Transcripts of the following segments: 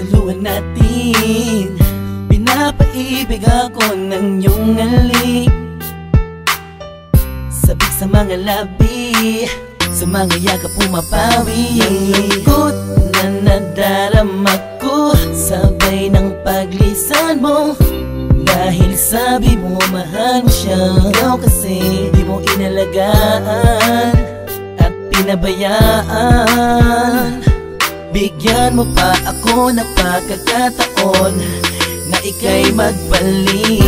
Saluhan natin. Pinapaibig ako ng iyong alik Sabik sa mga labi Sa mga yakap pumapawi Ang lungkot na nadarama ko Sabay ng paglisan mo. Dahil sabi mo mahal mo siya. Ikaw kasi di mo inalagaan At pinabayaan Bigyan mo pa ako ng pagkakataon Na ika'y magbalik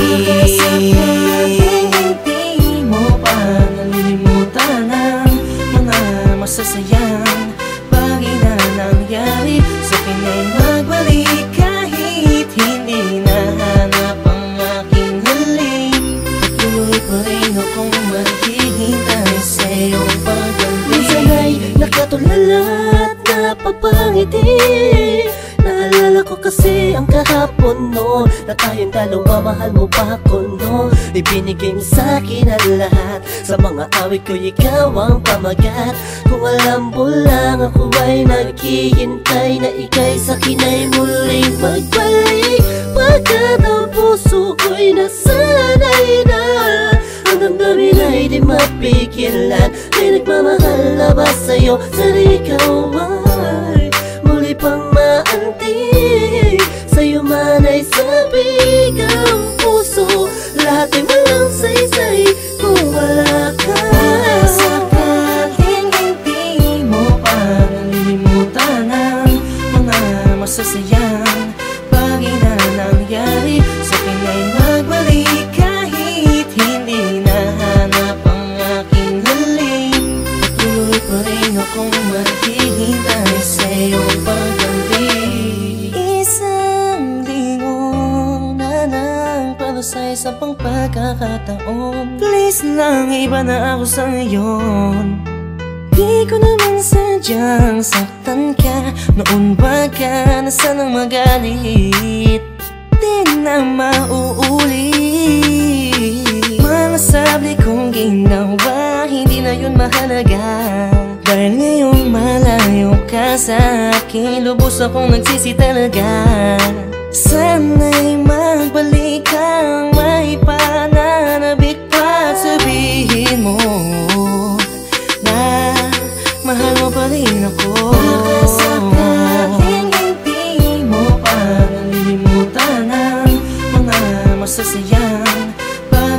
Hindi mo pa. Nalilimutan ang mga masasayang bagay na nangyari. Sa akin ay magbalik kahit hindi nahanap ang aking halik Patuloy pa rin akong maghihintay sa iyong pagbalik Minsan ay nakatulala Naalala ko kasi ang kahapon no Na tayong dalawa mahal mo pa ako no Ibinigay mo sa'kin ang lahat. Sa mga awit ko ikaw ang pamagat. Kung alam mo lang ako ay naghihintay Na ika'y sa'kin ay muling magbalik. Pagkat ang puso ko'y nasanay na Ang damdamin ay di mapigilan. May nagmamahal na ba sa'yo? Sana ikaw muli pang maantig Sa'yo man ay sabik ang sa isa pang pagkakataon. Please lang iba na ako sa ngayon Di ko naman sadyang saktan ka. Noon ba ka na sanang magalit? Di na mauulit. Mga sabi kong ginawa Hindi na yun mahalaga. Dahil ngayong malayo ka sa akin Lubos akong nagsisi talaga. Sana'y magbalik masasayang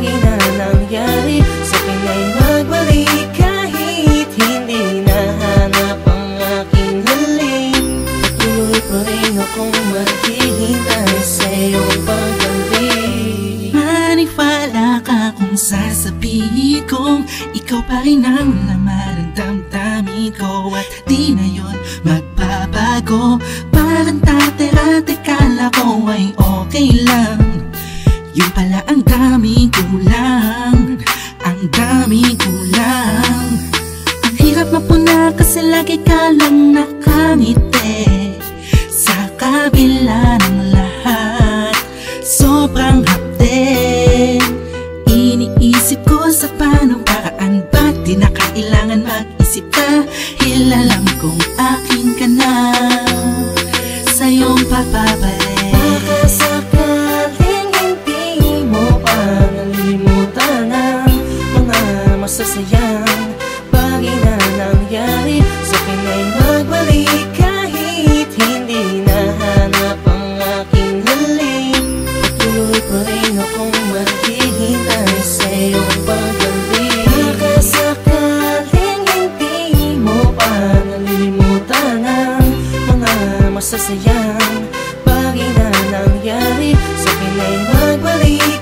na nangyari Sa akin ay magbalik kahit hindi nahanap ang aking halik Patuloy pa rin akong maghihintay sa iyong pagbalik Maniwala ka kung sasabihin kong Ikaw pa rin ang laman ng damdamin ko At di na yun magbabago. Parang dati-rati kala ko ay okay lang Yung pala ang daming kulang. Ang daming kulang. Ang hirap mapuna kasi lagi ka lang nakangiti. Sa kabila ng iyong pagbalik Baka sakaling hindi mo. Pa nalilimutan ang mga masasayang bagay na nangyari. Sa akin ay magbalik